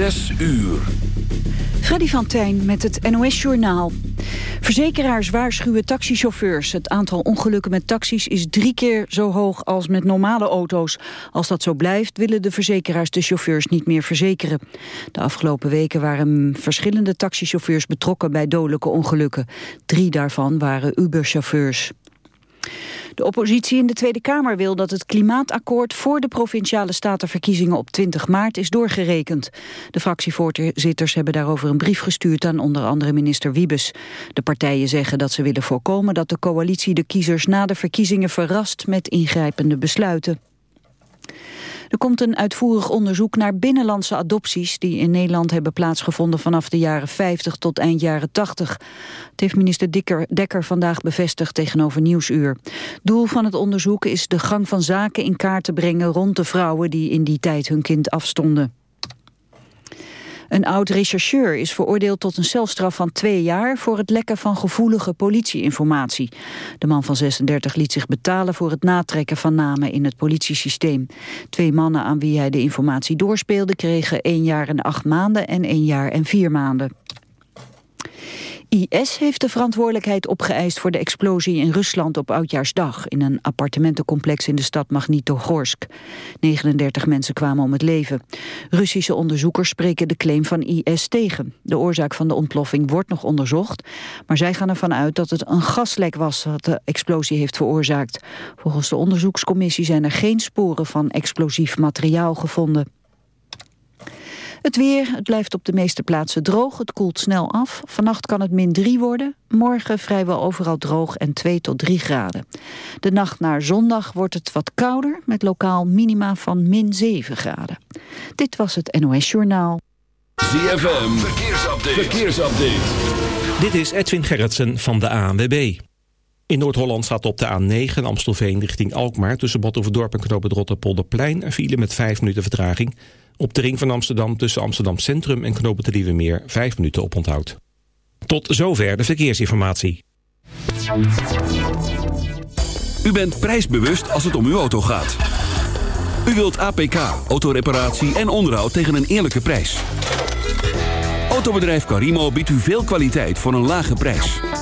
Zes uur. Freddy van Tijn met het NOS-journaal. Verzekeraars waarschuwen taxichauffeurs. Het aantal ongelukken met taxis is drie keer zo hoog als met normale auto's. Als dat zo blijft, willen de verzekeraars de chauffeurs niet meer verzekeren. De afgelopen weken waren verschillende taxichauffeurs betrokken bij dodelijke ongelukken. Drie daarvan waren Uber-chauffeurs. De oppositie in de Tweede Kamer wil dat het klimaatakkoord voor de provinciale statenverkiezingen op 20 maart is doorgerekend. De fractievoorzitters hebben daarover een brief gestuurd aan onder andere minister Wiebes. De partijen zeggen dat ze willen voorkomen dat de coalitie de kiezers na de verkiezingen verrast met ingrijpende besluiten. Er komt een uitvoerig onderzoek naar binnenlandse adopties... die in Nederland hebben plaatsgevonden vanaf de jaren 50 tot eind jaren 80. Het heeft minister Dikker, Dekker vandaag bevestigd tegenover Nieuwsuur. Doel van het onderzoek is de gang van zaken in kaart te brengen... rond de vrouwen die in die tijd hun kind afstonden. Een oud-rechercheur is veroordeeld tot een celstraf van twee jaar... voor het lekken van gevoelige politieinformatie. De man van 36 liet zich betalen voor het natrekken van namen in het politiesysteem. Twee mannen aan wie hij de informatie doorspeelde... kregen één jaar en acht maanden en één jaar en vier maanden. IS heeft de verantwoordelijkheid opgeëist voor de explosie in Rusland op Oudjaarsdag in een appartementencomplex in de stad Magnitogorsk. 39 mensen kwamen om het leven. Russische onderzoekers spreken de claim van IS tegen. De oorzaak van de ontploffing wordt nog onderzocht, maar zij gaan ervan uit dat het een gaslek was dat de explosie heeft veroorzaakt. Volgens de onderzoekscommissie zijn er geen sporen van explosief materiaal gevonden. Het weer, het blijft op de meeste plaatsen droog. Het koelt snel af. Vannacht kan het min 3 worden. Morgen vrijwel overal droog en 2 tot 3 graden. De nacht naar zondag wordt het wat kouder... met lokaal minima van min 7 graden. Dit was het NOS Journaal. ZFM, verkeersupdate. verkeersupdate. Dit is Edwin Gerritsen van de ANWB. In Noord-Holland staat op de A9 Amstelveen richting Alkmaar... tussen Badhoevedorp en Knoop het een file met 5 minuten vertraging... Op de ring van Amsterdam tussen Amsterdam Centrum en de Nieuwe Meer 5 minuten op onthoud. Tot zover de verkeersinformatie. U bent prijsbewust als het om uw auto gaat. U wilt APK, autoreparatie en onderhoud tegen een eerlijke prijs. Autobedrijf Carimo biedt u veel kwaliteit voor een lage prijs.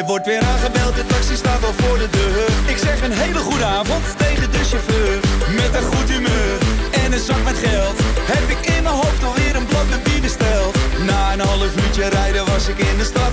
Er wordt weer aangebeld, de taxi staat al voor de deur. Ik zeg een hele goede avond tegen de chauffeur. Met een goed humeur en een zak met geld Heb ik in mijn hoofd alweer een blok met bier besteld. Na een half uurtje rijden was ik in de stad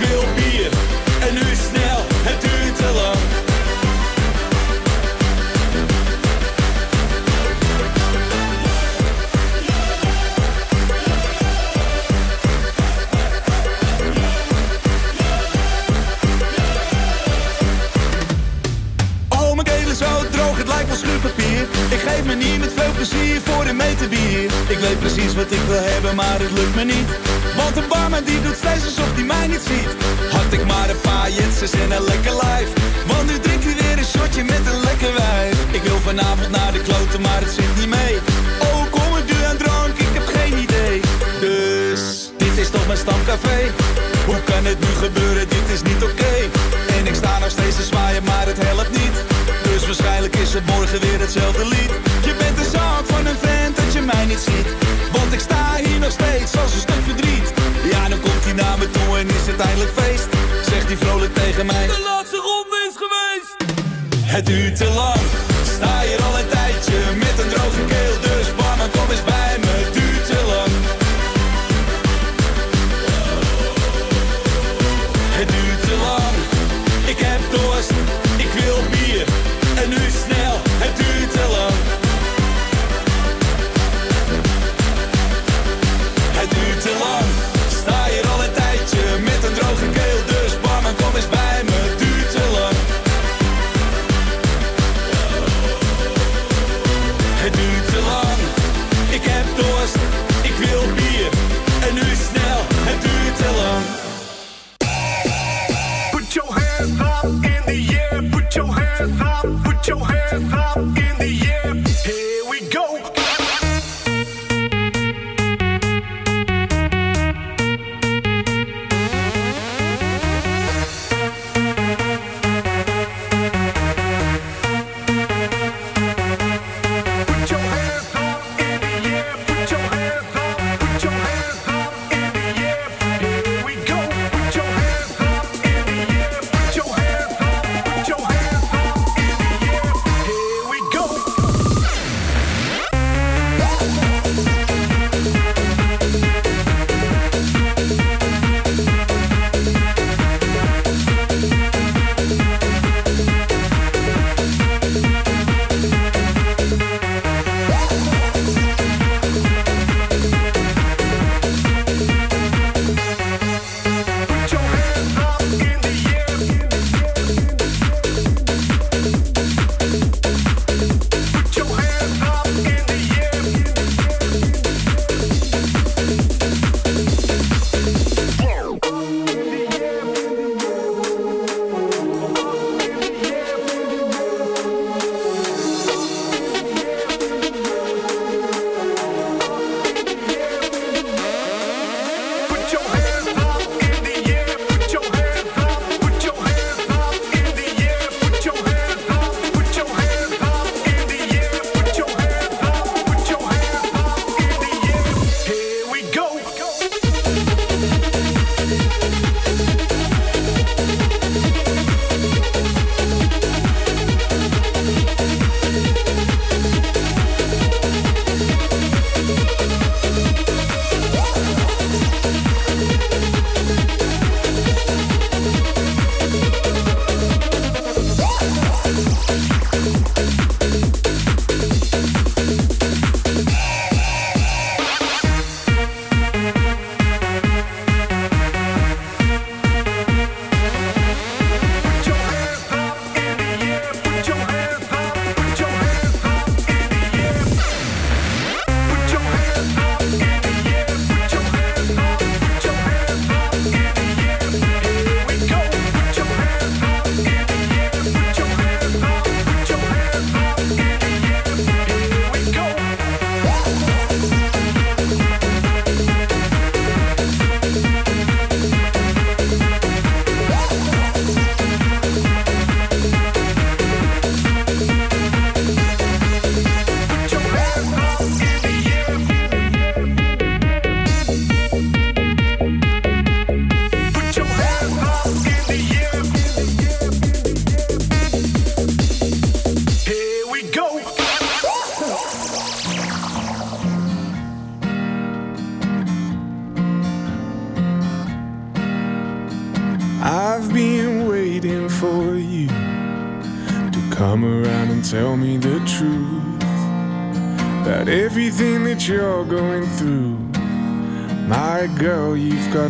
wil bier.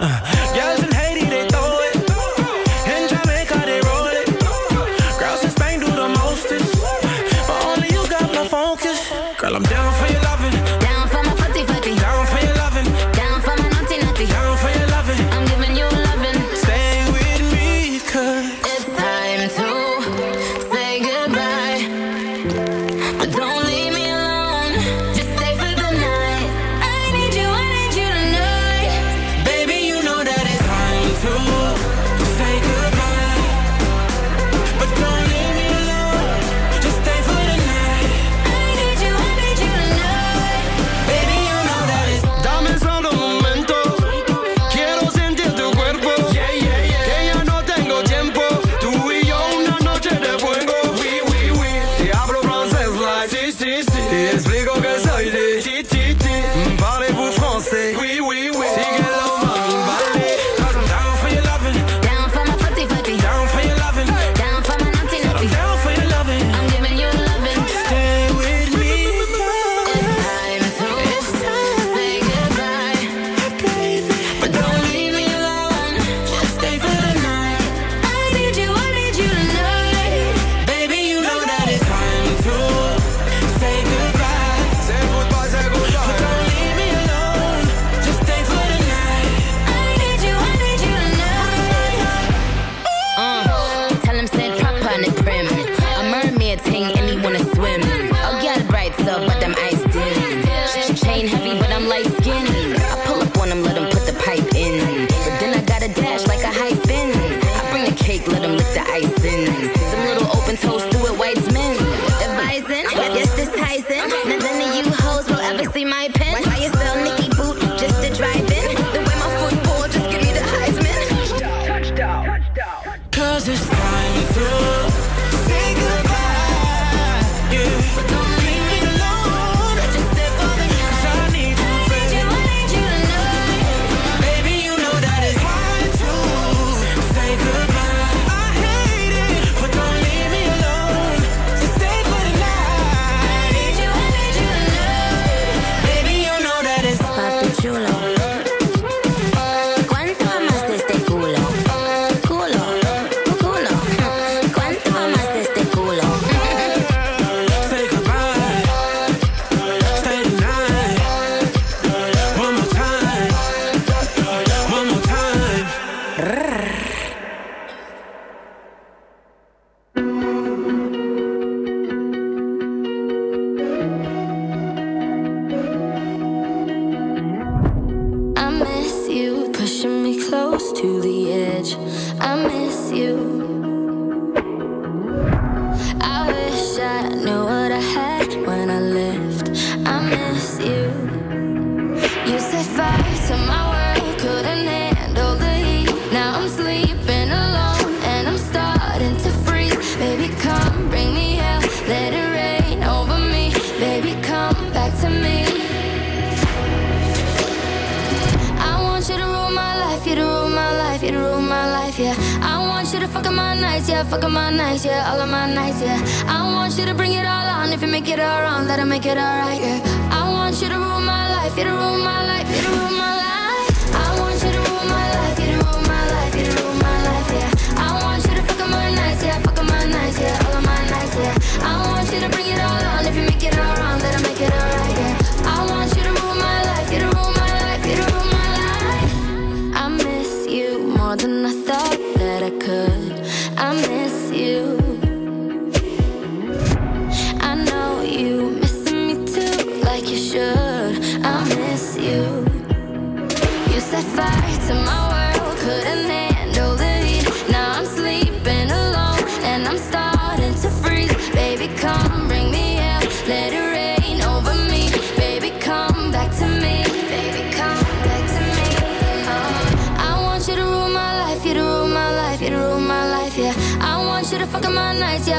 Uh,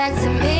back to me.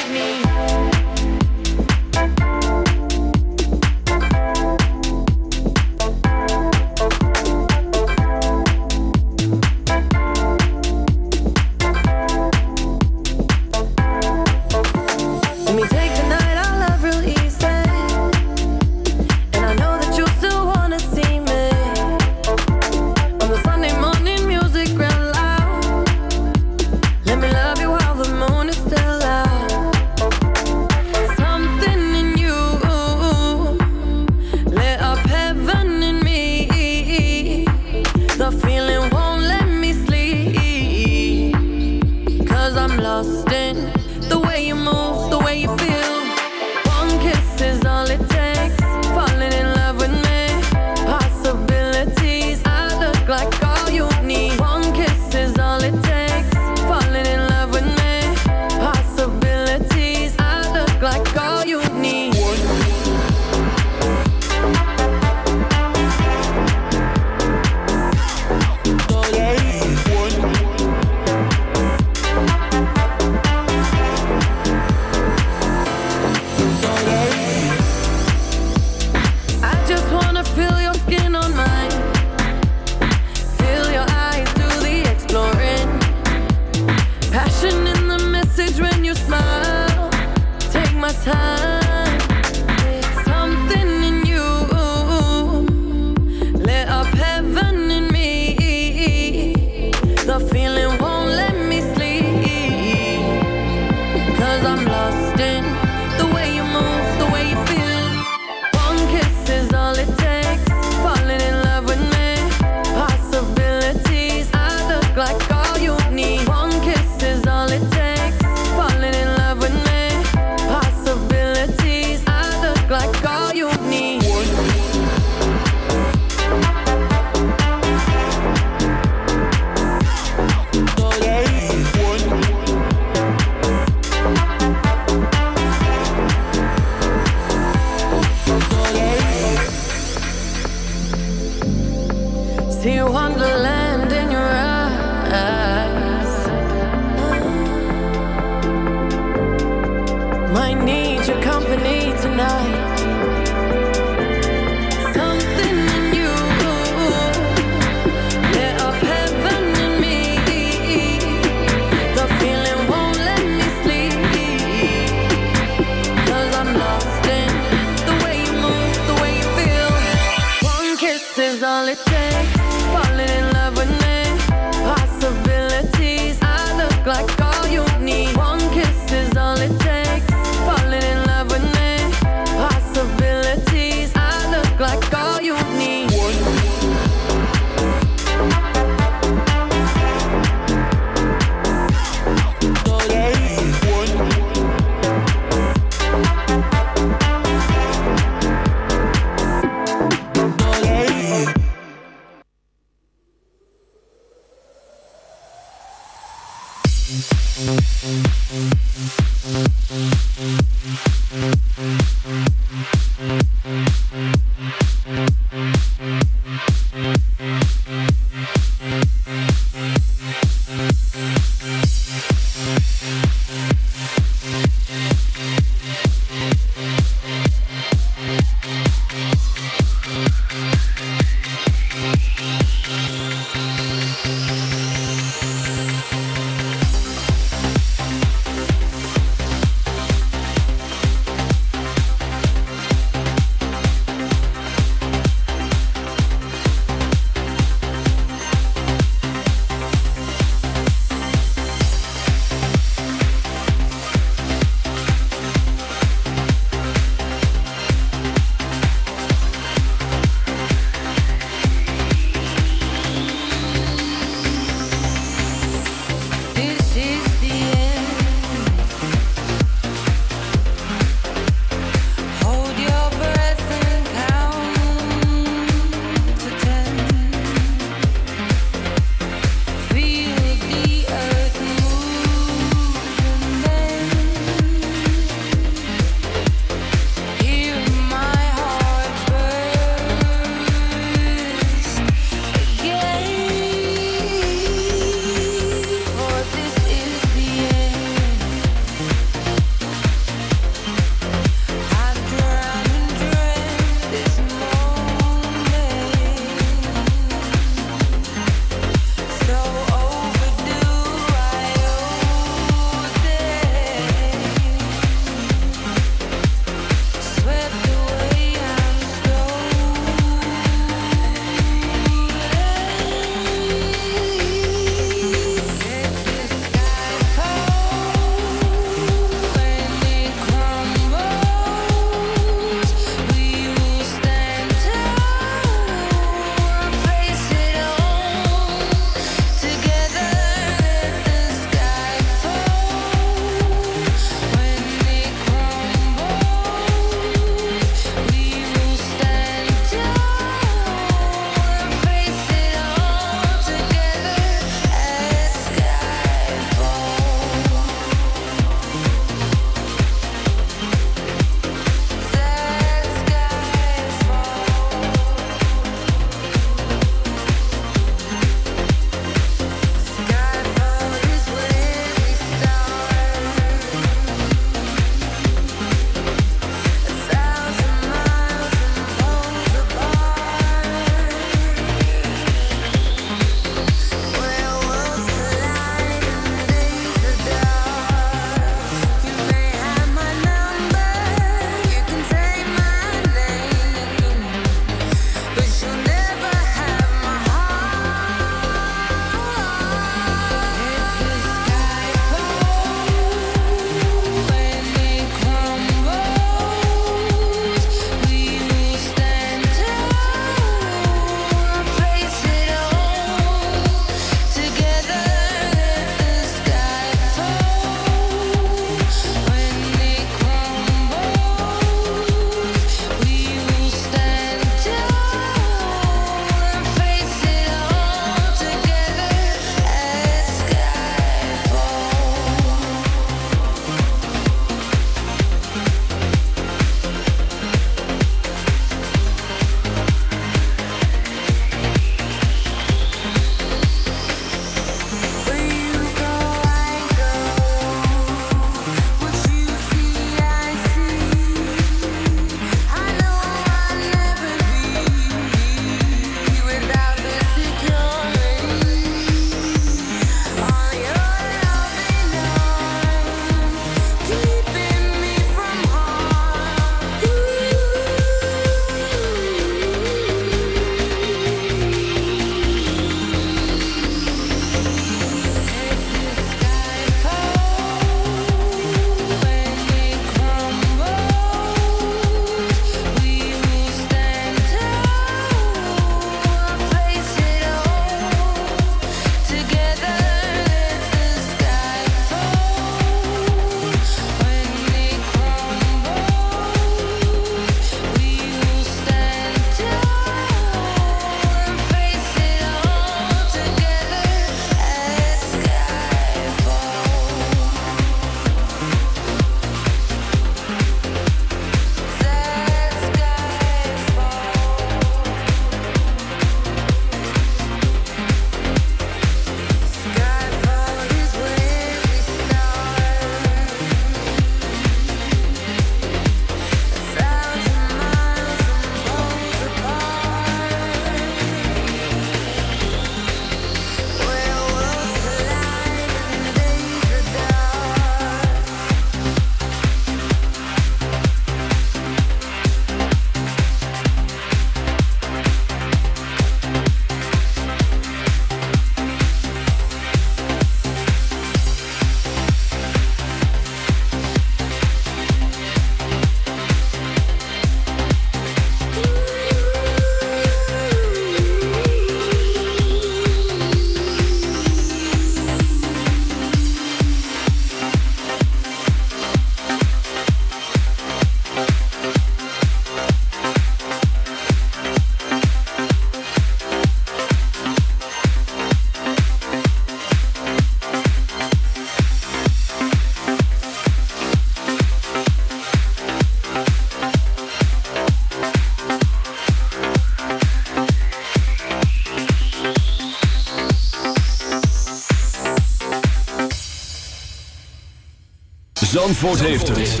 Zandvoort heeft het.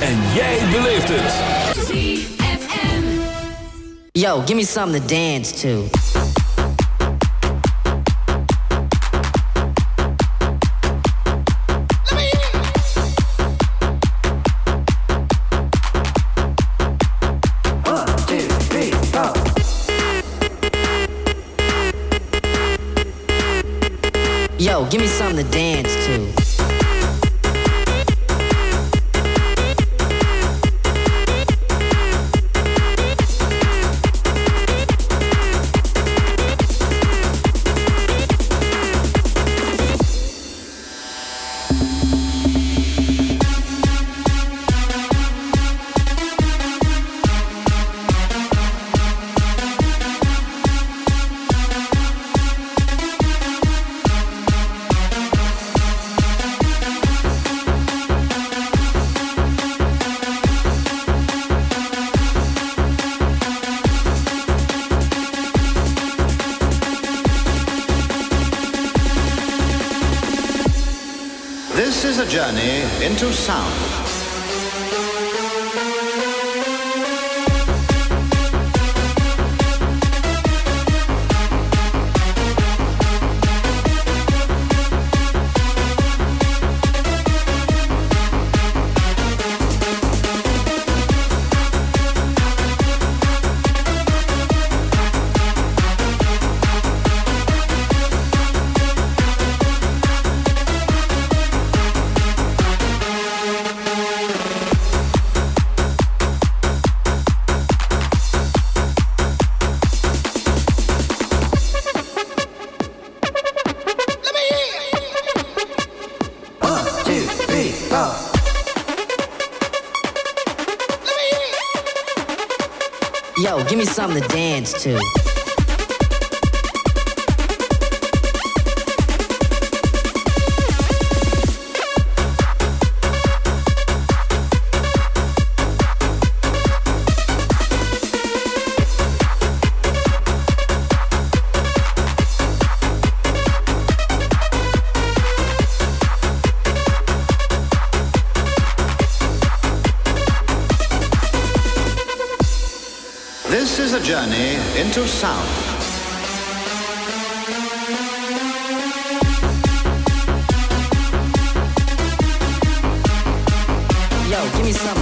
En jij beleeft het. Yo, give me something to dance to. Into sound. To journey into sound. Yo, give me something